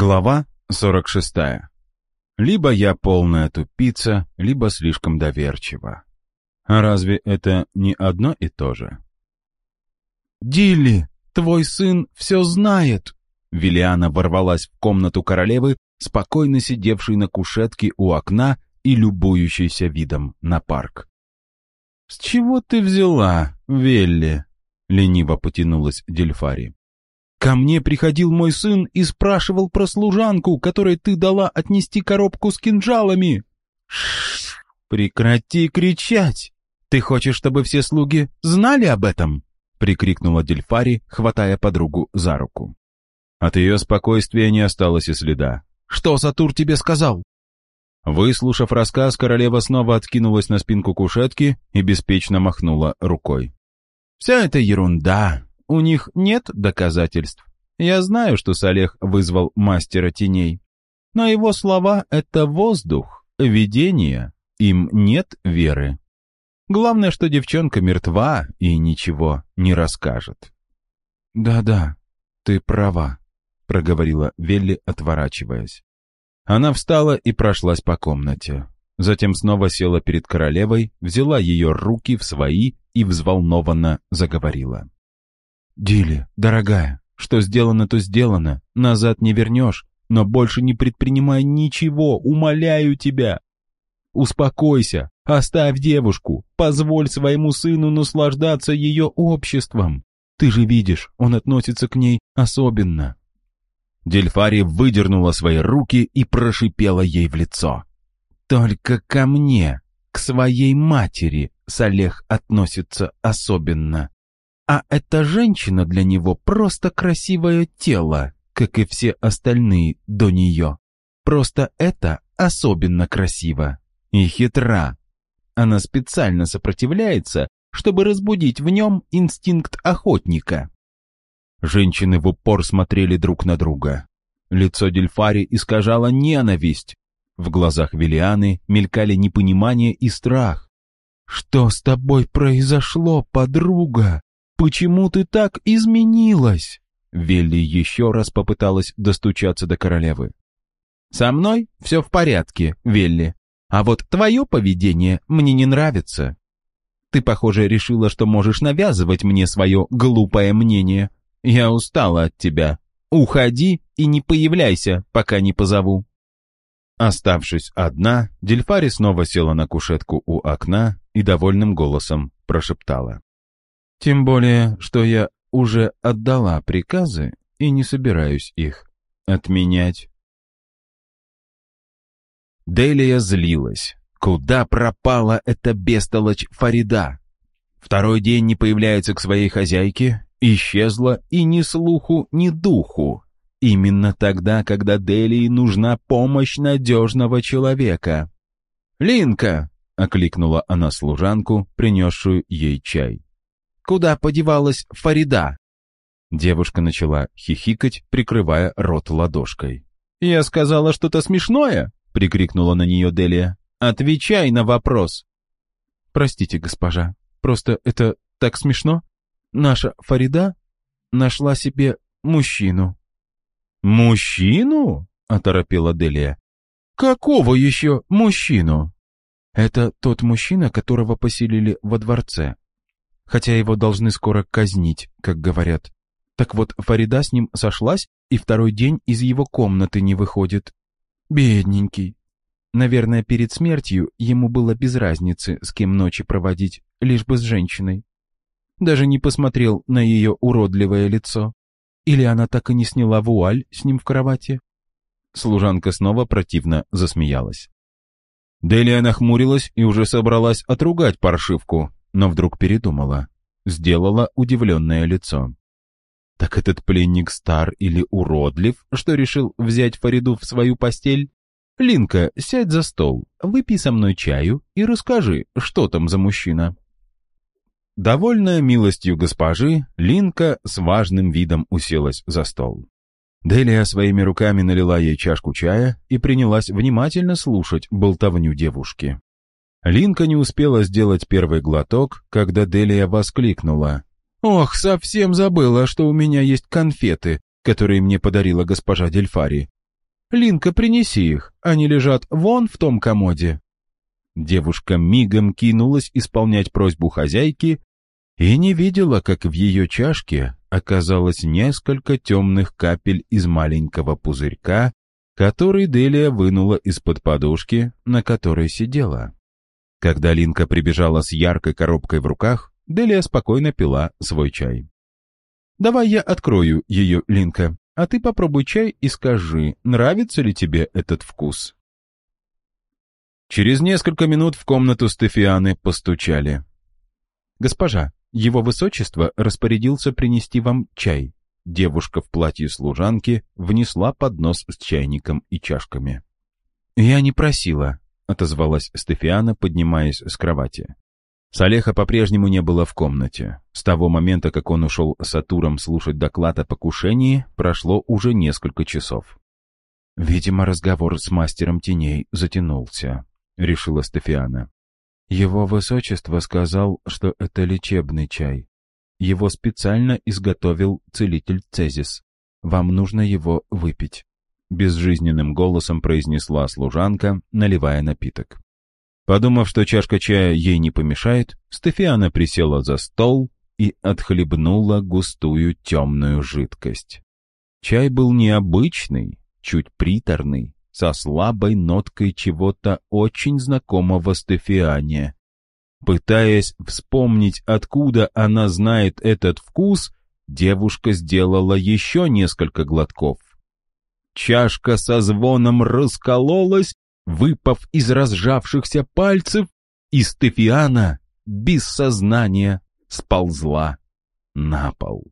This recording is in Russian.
Глава 46. Либо я полная тупица, либо слишком доверчива. А разве это не одно и то же? «Дилли, твой сын все знает!» Виллиана ворвалась в комнату королевы, спокойно сидевшей на кушетке у окна и любующейся видом на парк. «С чего ты взяла, Велли?» — лениво потянулась Дельфари. Ко мне приходил мой сын и спрашивал про служанку, которой ты дала отнести коробку с кинжалами. Шш, прекрати кричать. Ты хочешь, чтобы все слуги знали об этом? прикрикнула Дельфари, хватая подругу за руку. От ее спокойствия не осталось и следа. Что Сатур тебе сказал? Выслушав рассказ, королева снова откинулась на спинку кушетки и беспечно махнула рукой. «Вся это ерунда. У них нет доказательств. Я знаю, что Салех вызвал мастера теней. Но его слова — это воздух, видение. Им нет веры. Главное, что девчонка мертва и ничего не расскажет. «Да-да, ты права», — проговорила Велли, отворачиваясь. Она встала и прошлась по комнате. Затем снова села перед королевой, взяла ее руки в свои и взволнованно заговорила. «Дили, дорогая, что сделано, то сделано, назад не вернешь, но больше не предпринимай ничего, умоляю тебя. Успокойся, оставь девушку, позволь своему сыну наслаждаться ее обществом. Ты же видишь, он относится к ней особенно». Дельфари выдернула свои руки и прошипела ей в лицо. «Только ко мне, к своей матери, Салех относится особенно. А эта женщина для него просто красивое тело, как и все остальные до нее. Просто это особенно красиво и хитра. Она специально сопротивляется, чтобы разбудить в нем инстинкт охотника. Женщины в упор смотрели друг на друга. Лицо Дельфари искажало ненависть. В глазах Велианы мелькали непонимание и страх. «Что с тобой произошло, подруга?» «Почему ты так изменилась?» Велли еще раз попыталась достучаться до королевы. «Со мной все в порядке, Велли. А вот твое поведение мне не нравится. Ты, похоже, решила, что можешь навязывать мне свое глупое мнение. Я устала от тебя. Уходи и не появляйся, пока не позову». Оставшись одна, Дельфари снова села на кушетку у окна и довольным голосом прошептала. Тем более, что я уже отдала приказы и не собираюсь их отменять. Делия злилась. Куда пропала эта бестолочь Фарида? Второй день не появляется к своей хозяйке, исчезла и ни слуху, ни духу. Именно тогда, когда Делии нужна помощь надежного человека. «Линка!» — окликнула она служанку, принесшую ей чай. Куда подевалась Фарида?» Девушка начала хихикать, прикрывая рот ладошкой. «Я сказала что-то смешное?» — прикрикнула на нее Делия. «Отвечай на вопрос!» «Простите, госпожа, просто это так смешно. Наша Фарида нашла себе мужчину». «Мужчину?» — оторопела Делия. «Какого еще мужчину?» «Это тот мужчина, которого поселили во дворце хотя его должны скоро казнить, как говорят. Так вот, Фарида с ним сошлась и второй день из его комнаты не выходит. Бедненький. Наверное, перед смертью ему было без разницы, с кем ночи проводить, лишь бы с женщиной. Даже не посмотрел на ее уродливое лицо. Или она так и не сняла вуаль с ним в кровати? Служанка снова противно засмеялась. Делия нахмурилась и уже собралась отругать паршивку, но вдруг передумала. Сделала удивленное лицо. Так этот пленник стар или уродлив, что решил взять Фариду в свою постель? Линка, сядь за стол, выпей со мной чаю и расскажи, что там за мужчина. Довольная милостью госпожи, Линка с важным видом уселась за стол. Делия своими руками налила ей чашку чая и принялась внимательно слушать болтовню девушки. Линка не успела сделать первый глоток, когда Делия воскликнула. «Ох, совсем забыла, что у меня есть конфеты, которые мне подарила госпожа Дельфари. Линка, принеси их, они лежат вон в том комоде». Девушка мигом кинулась исполнять просьбу хозяйки и не видела, как в ее чашке оказалось несколько темных капель из маленького пузырька, который Делия вынула из-под подушки, на которой сидела. Когда Линка прибежала с яркой коробкой в руках, Делия спокойно пила свой чай. «Давай я открою ее, Линка, а ты попробуй чай и скажи, нравится ли тебе этот вкус?» Через несколько минут в комнату Стефианы постучали. «Госпожа, его высочество распорядился принести вам чай». Девушка в платье служанки внесла поднос с чайником и чашками. «Я не просила», — отозвалась Стефиана, поднимаясь с кровати. Салеха по-прежнему не было в комнате. С того момента, как он ушел с Атуром слушать доклад о покушении, прошло уже несколько часов. «Видимо, разговор с мастером теней затянулся», — решила Стефиана. «Его высочество сказал, что это лечебный чай. Его специально изготовил целитель Цезис. Вам нужно его выпить», — безжизненным голосом произнесла служанка, наливая напиток. Подумав, что чашка чая ей не помешает, Стефиана присела за стол и отхлебнула густую темную жидкость. Чай был необычный, чуть приторный, со слабой ноткой чего-то очень знакомого Стефиане. Пытаясь вспомнить, откуда она знает этот вкус, девушка сделала еще несколько глотков. Чашка со звоном раскололась выпав из разжавшихся пальцев, и Стефиана без сознания сползла на пол.